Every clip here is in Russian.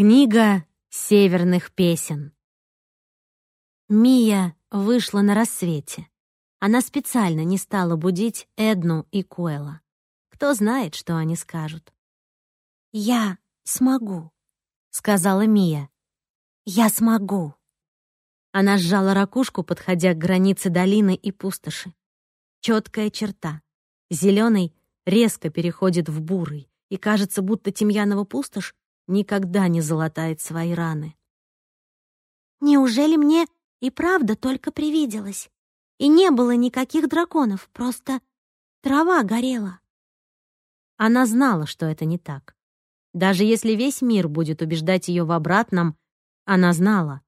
Книга северных песен. Мия вышла на рассвете. Она специально не стала будить Эдну и Куэла. Кто знает, что они скажут. «Я смогу», — сказала Мия. «Я смогу». Она сжала ракушку, подходя к границе долины и пустоши. Четкая черта. Зеленый резко переходит в бурый, и кажется, будто Тимьянова пустошь никогда не залатает свои раны. Неужели мне и правда только привиделось? И не было никаких драконов, просто трава горела. Она знала, что это не так. Даже если весь мир будет убеждать ее в обратном, она знала.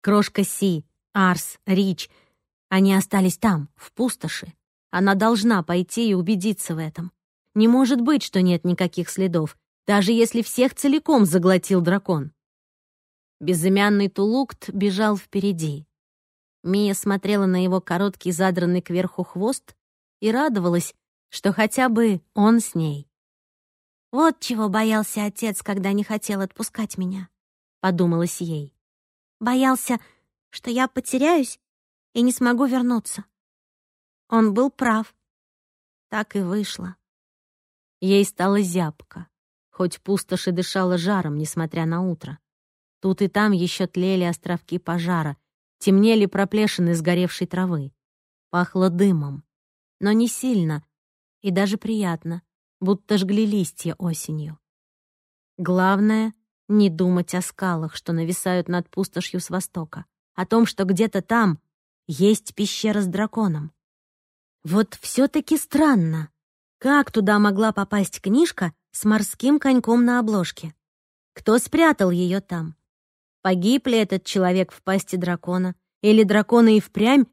Крошка Си, Арс, Рич — они остались там, в пустоши. Она должна пойти и убедиться в этом. Не может быть, что нет никаких следов, даже если всех целиком заглотил дракон. Безымянный Тулукт бежал впереди. Мия смотрела на его короткий задранный кверху хвост и радовалась, что хотя бы он с ней. «Вот чего боялся отец, когда не хотел отпускать меня», — подумалось ей. «Боялся, что я потеряюсь и не смогу вернуться». Он был прав. Так и вышло. Ей стало зябко хоть пустошь и дышала жаром, несмотря на утро. Тут и там еще тлели островки пожара, темнели проплешины сгоревшей травы. Пахло дымом, но не сильно и даже приятно, будто жгли листья осенью. Главное — не думать о скалах, что нависают над пустошью с востока, о том, что где-то там есть пещера с драконом. Вот все-таки странно, как туда могла попасть книжка, с морским коньком на обложке. Кто спрятал ее там? Погиб ли этот человек в пасти дракона? Или драконы и впрямь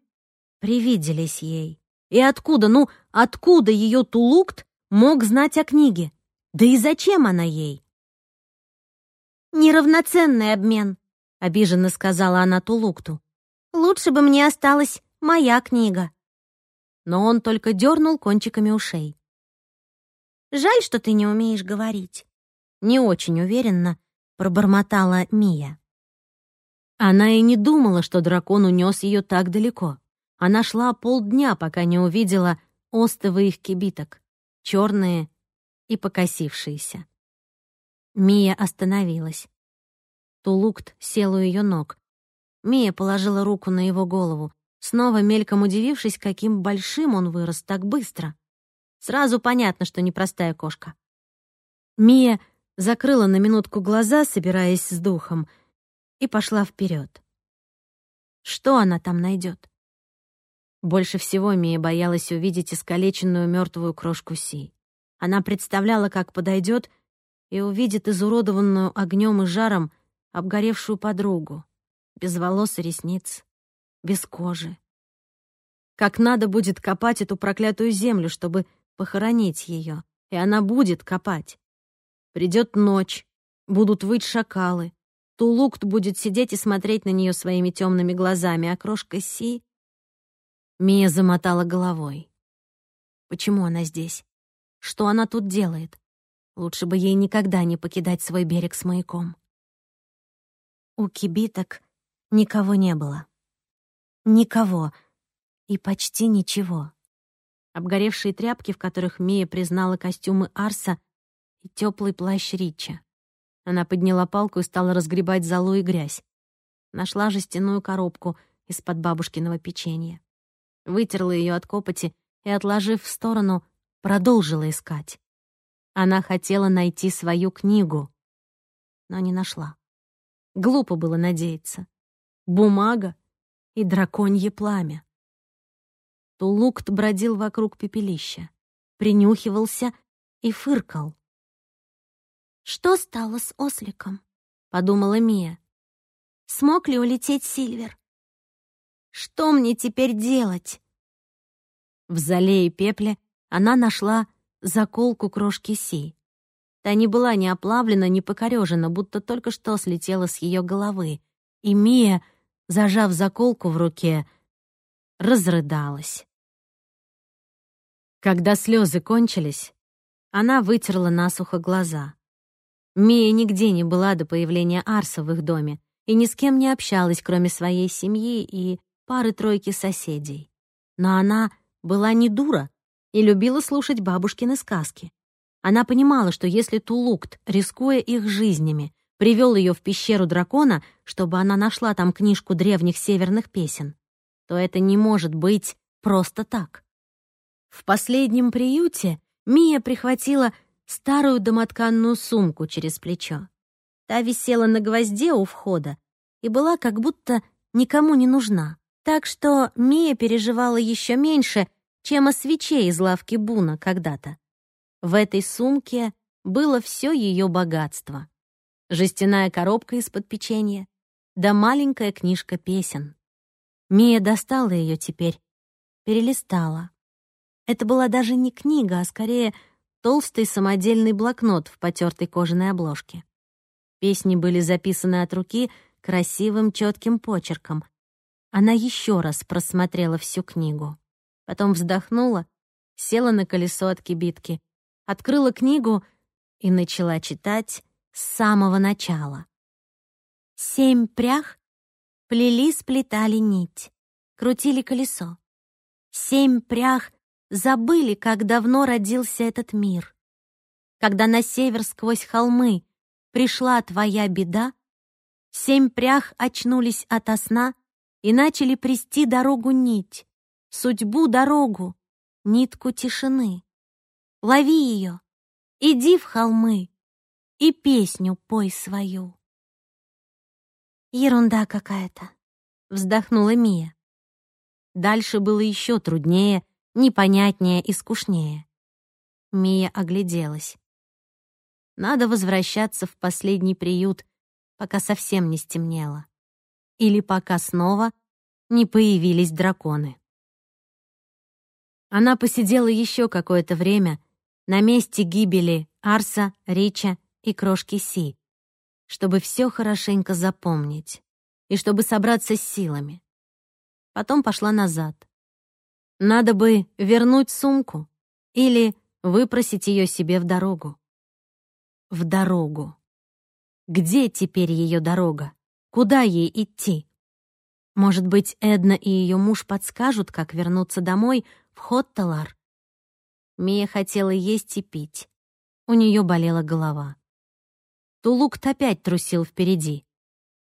привиделись ей? И откуда, ну, откуда ее Тулукт мог знать о книге? Да и зачем она ей? «Неравноценный обмен», — обиженно сказала она Тулукту. «Лучше бы мне осталась моя книга». Но он только дернул кончиками ушей. Жаль, что ты не умеешь говорить». Не очень уверенно пробормотала Мия. Она и не думала, что дракон унес ее так далеко. Она шла полдня, пока не увидела остовы их кибиток, черные и покосившиеся. Мия остановилась. Тулукт сел у ее ног. Мия положила руку на его голову, снова мельком удивившись, каким большим он вырос так быстро. Сразу понятно, что непростая кошка. Мия закрыла на минутку глаза, собираясь с духом, и пошла вперед. Что она там найдет? Больше всего Мия боялась увидеть искалеченную мертвую крошку Си. Она представляла, как подойдет и увидит изуродованную огнем и жаром обгоревшую подругу, без волос и ресниц, без кожи. Как надо будет копать эту проклятую землю, чтобы похоронить ее, и она будет копать. Придет ночь, будут выть шакалы. Тулукт будет сидеть и смотреть на нее своими темными глазами, а крошка Си... Мия замотала головой. Почему она здесь? Что она тут делает? Лучше бы ей никогда не покидать свой берег с маяком. У кибиток никого не было. Никого. И почти ничего обгоревшие тряпки, в которых Мия признала костюмы Арса и теплый плащ Рича. Она подняла палку и стала разгребать золу и грязь. Нашла жестяную коробку из-под бабушкиного печенья. Вытерла ее от копоти и, отложив в сторону, продолжила искать. Она хотела найти свою книгу, но не нашла. Глупо было надеяться. Бумага и драконье пламя. Тулукт бродил вокруг пепелища, принюхивался и фыркал. «Что стало с осликом?» — подумала Мия. «Смог ли улететь Сильвер? Что мне теперь делать?» В зале и пепле она нашла заколку крошки Си. Та не была ни оплавлена, ни покорежена, будто только что слетела с ее головы. И Мия, зажав заколку в руке, разрыдалась. Когда слезы кончились, она вытерла насухо глаза. Мия нигде не была до появления Арса в их доме и ни с кем не общалась, кроме своей семьи и пары-тройки соседей. Но она была не дура и любила слушать бабушкины сказки. Она понимала, что если Тулукт, рискуя их жизнями, привел ее в пещеру дракона, чтобы она нашла там книжку древних северных песен, то это не может быть просто так. В последнем приюте Мия прихватила старую домотканную сумку через плечо. Та висела на гвозде у входа и была как будто никому не нужна. Так что Мия переживала еще меньше, чем о свече из лавки Буна когда-то. В этой сумке было все ее богатство. Жестяная коробка из-под печенья, да маленькая книжка песен. Мия достала ее теперь, перелистала. Это была даже не книга, а скорее толстый самодельный блокнот в потертой кожаной обложке. Песни были записаны от руки красивым четким почерком. Она еще раз просмотрела всю книгу. Потом вздохнула, села на колесо от кибитки, открыла книгу и начала читать с самого начала. Семь прях плели, сплетали нить, крутили колесо. Семь прях забыли, как давно родился этот мир. Когда на север сквозь холмы пришла твоя беда, семь прях очнулись ото сна и начали прести дорогу нить, судьбу дорогу, нитку тишины. Лови ее, иди в холмы и песню пой свою. Ерунда какая-то, вздохнула Мия. Дальше было еще труднее, непонятнее и скучнее. Мия огляделась. Надо возвращаться в последний приют, пока совсем не стемнело. Или пока снова не появились драконы. Она посидела еще какое-то время на месте гибели Арса, Рича и крошки Си, чтобы все хорошенько запомнить и чтобы собраться с силами. Потом пошла назад. Надо бы вернуть сумку или выпросить ее себе в дорогу. В дорогу. Где теперь ее дорога? Куда ей идти? Может быть, Эдна и ее муж подскажут, как вернуться домой в Хотталар? Мия хотела есть и пить. У нее болела голова. Тулукт опять трусил впереди.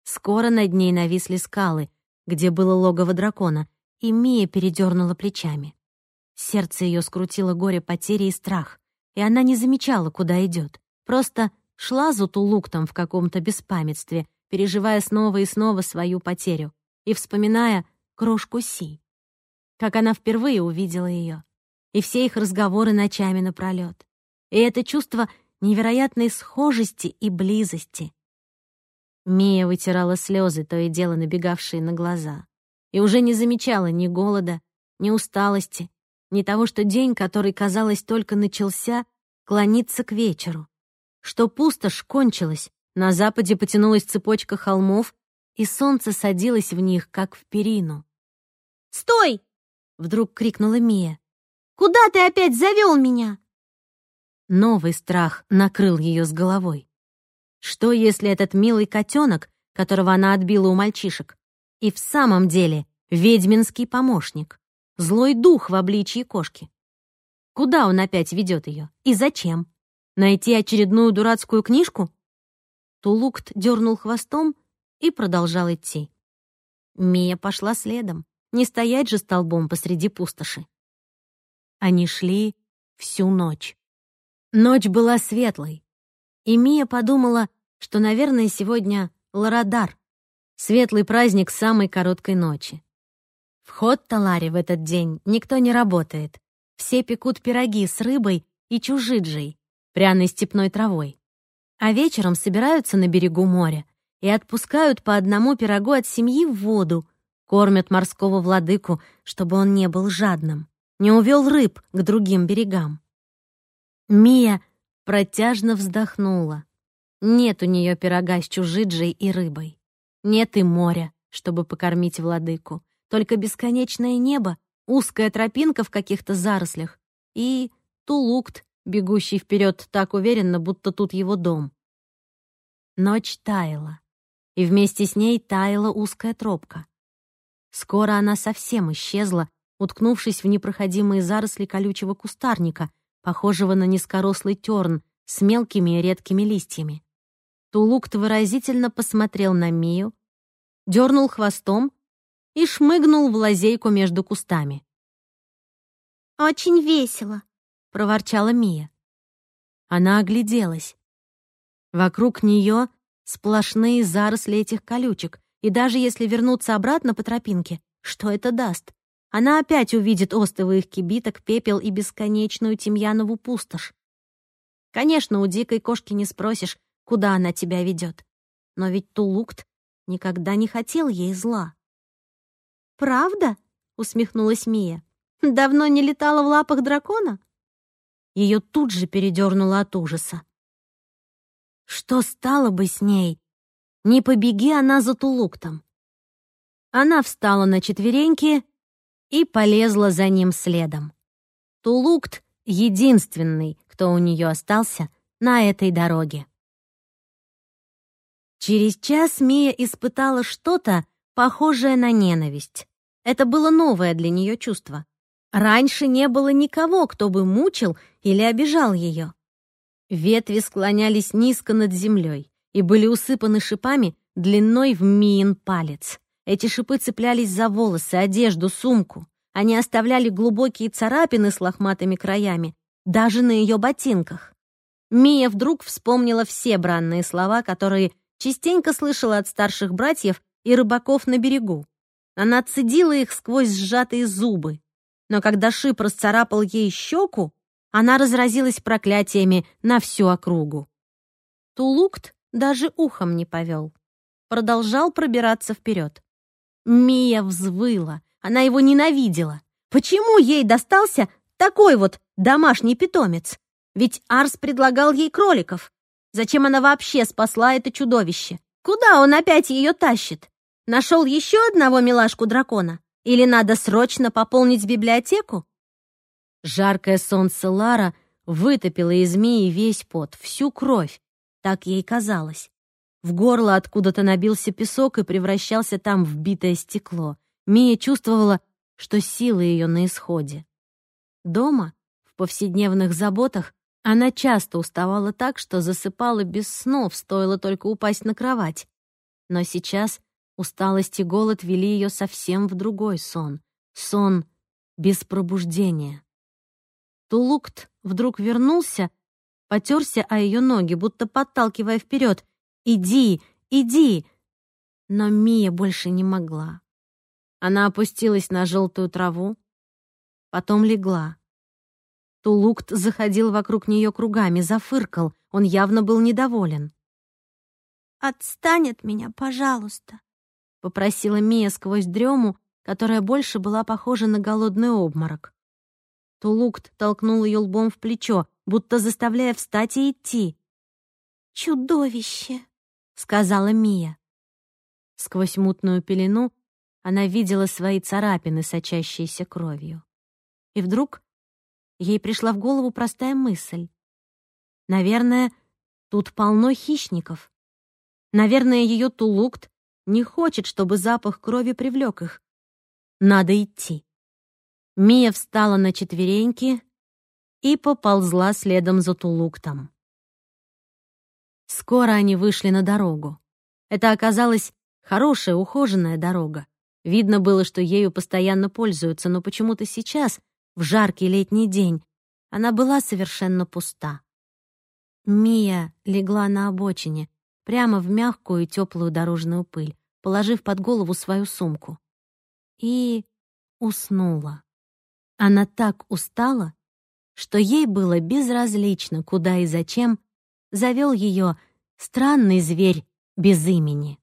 Скоро над ней нависли скалы, где было логово дракона, и Мия передернула плечами. Сердце ее скрутило горе потери и страх, и она не замечала, куда идет. Просто шла за Тулуктом в каком-то беспамятстве, переживая снова и снова свою потерю и вспоминая крошку Си. Как она впервые увидела ее, и все их разговоры ночами напролет. И это чувство невероятной схожести и близости. Мия вытирала слезы, то и дело набегавшие на глаза, и уже не замечала ни голода, ни усталости, ни того, что день, который, казалось, только начался, клонится к вечеру, что пустошь кончилась, на западе потянулась цепочка холмов, и солнце садилось в них, как в перину. «Стой!» — вдруг крикнула Мия. «Куда ты опять завел меня?» Новый страх накрыл ее с головой. Что, если этот милый котенок, которого она отбила у мальчишек, и в самом деле ведьминский помощник, злой дух в обличии кошки? Куда он опять ведет ее и зачем? Найти очередную дурацкую книжку? Тулукт дернул хвостом и продолжал идти. Мия пошла следом, не стоять же столбом посреди пустоши. Они шли всю ночь. Ночь была светлой, и Мия подумала, что, наверное, сегодня Ларадар, светлый праздник самой короткой ночи. Вход ход Таларе в этот день никто не работает. Все пекут пироги с рыбой и чужиджей, пряной степной травой. А вечером собираются на берегу моря и отпускают по одному пирогу от семьи в воду, кормят морского владыку, чтобы он не был жадным, не увел рыб к другим берегам. Мия протяжно вздохнула. Нет у нее пирога с чужиджей и рыбой. Нет и моря, чтобы покормить владыку. Только бесконечное небо, узкая тропинка в каких-то зарослях и тулукт, бегущий вперед так уверенно, будто тут его дом. Ночь таяла, и вместе с ней таяла узкая тропка. Скоро она совсем исчезла, уткнувшись в непроходимые заросли колючего кустарника, похожего на низкорослый терн с мелкими и редкими листьями. Тулукт выразительно посмотрел на Мию, дернул хвостом и шмыгнул в лазейку между кустами. «Очень весело», — проворчала Мия. Она огляделась. Вокруг нее сплошные заросли этих колючек, и даже если вернуться обратно по тропинке, что это даст? Она опять увидит остовы их кибиток, пепел и бесконечную тимьянову пустошь. Конечно, у дикой кошки не спросишь, куда она тебя ведет. Но ведь Тулукт никогда не хотел ей зла. «Правда?» — усмехнулась Мия. «Давно не летала в лапах дракона?» Ее тут же передернуло от ужаса. Что стало бы с ней? Не побеги она за Тулуктом. Она встала на четвереньки и полезла за ним следом. Тулукт — единственный, кто у нее остался на этой дороге. Через час Мия испытала что-то, похожее на ненависть. Это было новое для нее чувство. Раньше не было никого, кто бы мучил или обижал ее. Ветви склонялись низко над землей и были усыпаны шипами длиной в миин палец. Эти шипы цеплялись за волосы, одежду, сумку. Они оставляли глубокие царапины с лохматыми краями, даже на ее ботинках. Мия вдруг вспомнила все бранные слова, которые частенько слышала от старших братьев и рыбаков на берегу. Она цедила их сквозь сжатые зубы. Но когда шип расцарапал ей щеку, она разразилась проклятиями на всю округу. Тулукт даже ухом не повел. Продолжал пробираться вперед. Мия взвыла. Она его ненавидела. Почему ей достался такой вот домашний питомец? Ведь Арс предлагал ей кроликов. Зачем она вообще спасла это чудовище? Куда он опять ее тащит? Нашел еще одного милашку-дракона? Или надо срочно пополнить библиотеку? Жаркое солнце Лара вытопило из змеи весь пот, всю кровь. Так ей казалось. В горло откуда-то набился песок и превращался там в битое стекло. Мия чувствовала, что силы ее на исходе. Дома, в повседневных заботах, она часто уставала так, что засыпала без снов, стоило только упасть на кровать. Но сейчас усталость и голод вели ее совсем в другой сон. Сон без пробуждения. Тулукт вдруг вернулся, потерся о ее ноги, будто подталкивая вперед. «Иди, иди!» Но Мия больше не могла. Она опустилась на желтую траву, потом легла. Тулукт заходил вокруг нее кругами, зафыркал. Он явно был недоволен. «Отстань от меня, пожалуйста», — попросила Мия сквозь дрему, которая больше была похожа на голодный обморок. Тулукт толкнул ее лбом в плечо, будто заставляя встать и идти. «Чудовище!» — сказала Мия. Сквозь мутную пелену она видела свои царапины, сочащиеся кровью. И вдруг ей пришла в голову простая мысль. Наверное, тут полно хищников. Наверное, ее Тулукт не хочет, чтобы запах крови привлек их. Надо идти. Мия встала на четвереньки и поползла следом за Тулуктом. Скоро они вышли на дорогу. Это оказалась хорошая, ухоженная дорога. Видно было, что ею постоянно пользуются, но почему-то сейчас, в жаркий летний день, она была совершенно пуста. Мия легла на обочине, прямо в мягкую и теплую дорожную пыль, положив под голову свою сумку. И уснула. Она так устала, что ей было безразлично, куда и зачем завел ее странный зверь без имени.